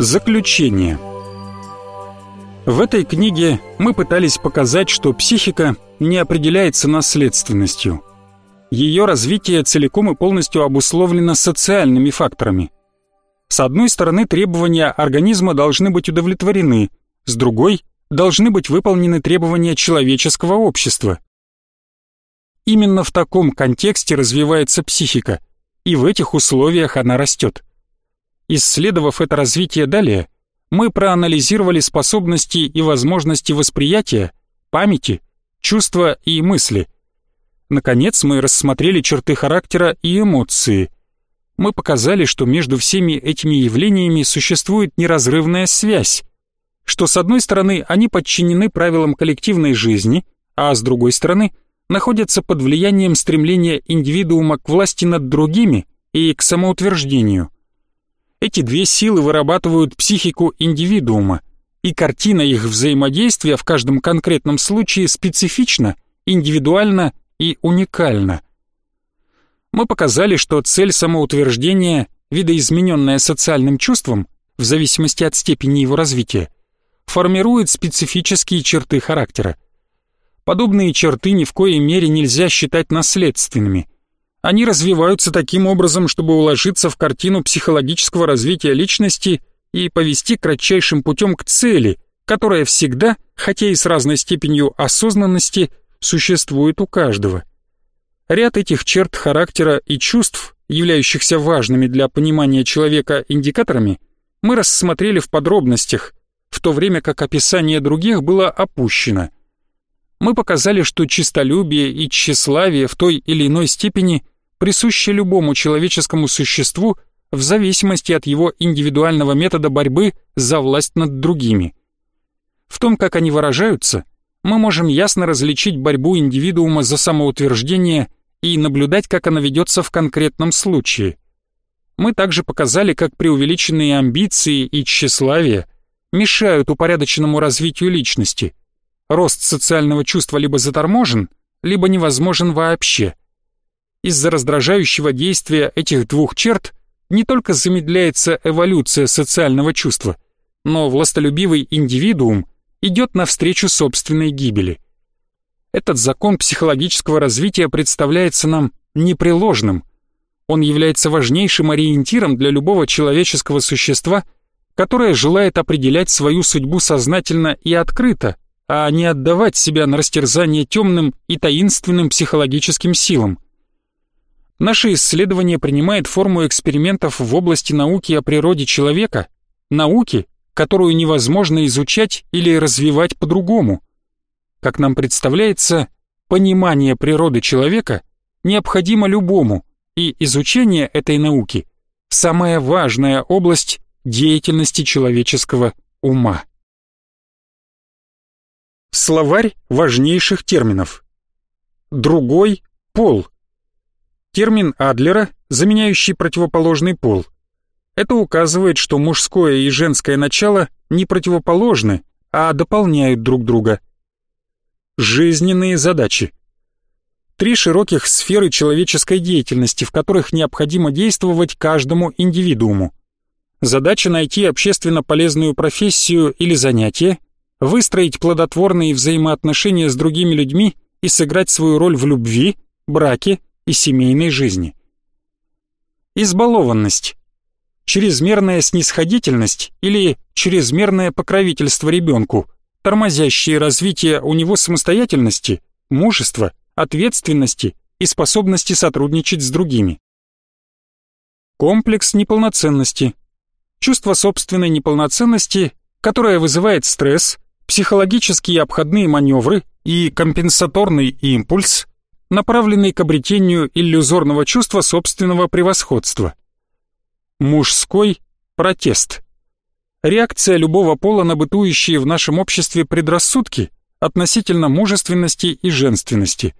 Заключение В этой книге мы пытались показать, что психика не определяется наследственностью. Ее развитие целиком и полностью обусловлено социальными факторами. С одной стороны, требования организма должны быть удовлетворены, с другой – должны быть выполнены требования человеческого общества. Именно в таком контексте развивается психика, и в этих условиях она растет. Исследовав это развитие далее, мы проанализировали способности и возможности восприятия, памяти, чувства и мысли. Наконец, мы рассмотрели черты характера и эмоции. Мы показали, что между всеми этими явлениями существует неразрывная связь, что с одной стороны они подчинены правилам коллективной жизни, а с другой стороны находятся под влиянием стремления индивидуума к власти над другими и к самоутверждению – эти две силы вырабатывают психику индивидуума, и картина их взаимодействия в каждом конкретном случае специфична, индивидуальна и уникальна. Мы показали, что цель самоутверждения, видоизмененная социальным чувством, в зависимости от степени его развития, формирует специфические черты характера. Подобные черты ни в коей мере нельзя считать наследственными – они развиваются таким образом, чтобы уложиться в картину психологического развития личности и повести кратчайшим путем к цели, которая всегда, хотя и с разной степенью осознанности, существует у каждого. Ряд этих черт характера и чувств, являющихся важными для понимания человека индикаторами, мы рассмотрели в подробностях, в то время как описание других было опущено – мы показали, что чистолюбие и тщеславие в той или иной степени присущи любому человеческому существу в зависимости от его индивидуального метода борьбы за власть над другими. В том, как они выражаются, мы можем ясно различить борьбу индивидуума за самоутверждение и наблюдать, как она ведется в конкретном случае. Мы также показали, как преувеличенные амбиции и тщеславие мешают упорядоченному развитию личности – рост социального чувства либо заторможен, либо невозможен вообще. Из-за раздражающего действия этих двух черт не только замедляется эволюция социального чувства, но властолюбивый индивидуум идет навстречу собственной гибели. Этот закон психологического развития представляется нам непреложным. Он является важнейшим ориентиром для любого человеческого существа, которое желает определять свою судьбу сознательно и открыто, а не отдавать себя на растерзание темным и таинственным психологическим силам. Наше исследование принимает форму экспериментов в области науки о природе человека, науки, которую невозможно изучать или развивать по-другому. Как нам представляется, понимание природы человека необходимо любому, и изучение этой науки – самая важная область деятельности человеческого ума. Словарь важнейших терминов. Другой пол. Термин Адлера, заменяющий противоположный пол. Это указывает, что мужское и женское начало не противоположны, а дополняют друг друга. Жизненные задачи. Три широких сферы человеческой деятельности, в которых необходимо действовать каждому индивидууму. Задача найти общественно полезную профессию или занятие, выстроить плодотворные взаимоотношения с другими людьми и сыграть свою роль в любви, браке и семейной жизни. Избалованность. Чрезмерная снисходительность или чрезмерное покровительство ребенку, тормозящее развитие у него самостоятельности, мужества, ответственности и способности сотрудничать с другими. Комплекс неполноценности. Чувство собственной неполноценности, которое вызывает стресс, психологические обходные маневры и компенсаторный импульс, направленный к обретению иллюзорного чувства собственного превосходства. Мужской протест. Реакция любого пола на бытующие в нашем обществе предрассудки относительно мужественности и женственности.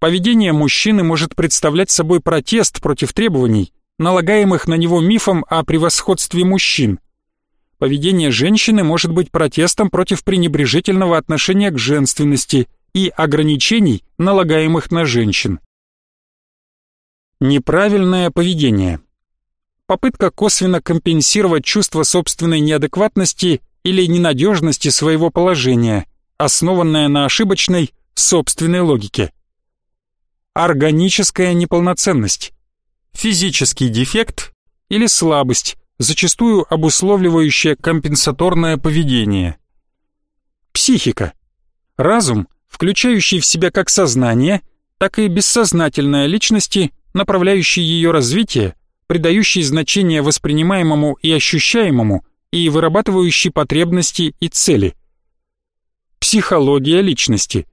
Поведение мужчины может представлять собой протест против требований, налагаемых на него мифом о превосходстве мужчин, Поведение женщины может быть протестом против пренебрежительного отношения к женственности и ограничений, налагаемых на женщин. Неправильное поведение. попытка косвенно компенсировать чувство собственной неадекватности или ненадежности своего положения, основанное на ошибочной собственной логике. Органическая неполноценность, физический дефект или слабость, зачастую обусловливающая компенсаторное поведение. Психика. Разум, включающий в себя как сознание, так и бессознательное личности, направляющий ее развитие, придающий значение воспринимаемому и ощущаемому и вырабатывающий потребности и цели. Психология личности.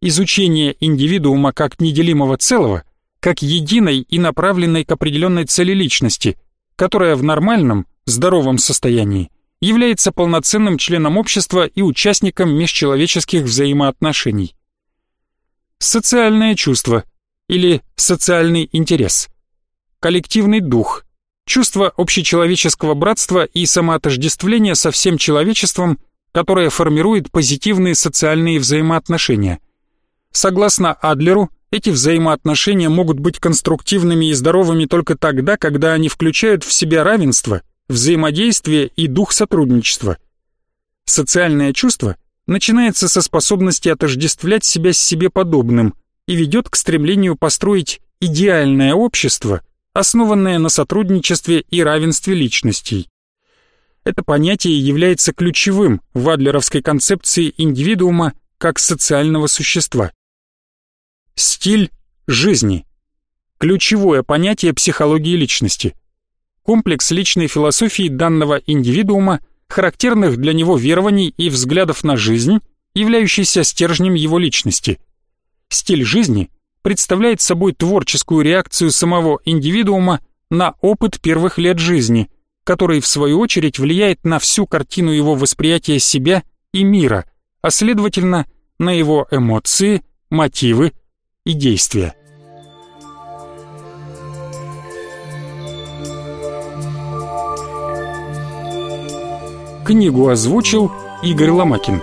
Изучение индивидуума как неделимого целого, как единой и направленной к определенной цели личности, которая в нормальном, здоровом состоянии является полноценным членом общества и участником межчеловеческих взаимоотношений. Социальное чувство или социальный интерес. Коллективный дух. Чувство общечеловеческого братства и самоотождествления со всем человечеством, которое формирует позитивные социальные взаимоотношения. Согласно Адлеру, эти взаимоотношения могут быть конструктивными и здоровыми только тогда, когда они включают в себя равенство, взаимодействие и дух сотрудничества. Социальное чувство начинается со способности отождествлять себя с себе подобным и ведет к стремлению построить идеальное общество, основанное на сотрудничестве и равенстве личностей. Это понятие является ключевым в адлеровской концепции индивидуума как социального существа. Стиль жизни. Ключевое понятие психологии личности. Комплекс личной философии данного индивидуума, характерных для него верований и взглядов на жизнь, являющийся стержнем его личности. Стиль жизни представляет собой творческую реакцию самого индивидуума на опыт первых лет жизни, который в свою очередь влияет на всю картину его восприятия себя и мира, а следовательно на его эмоции, мотивы, и действия. Книгу озвучил Игорь Ломакин.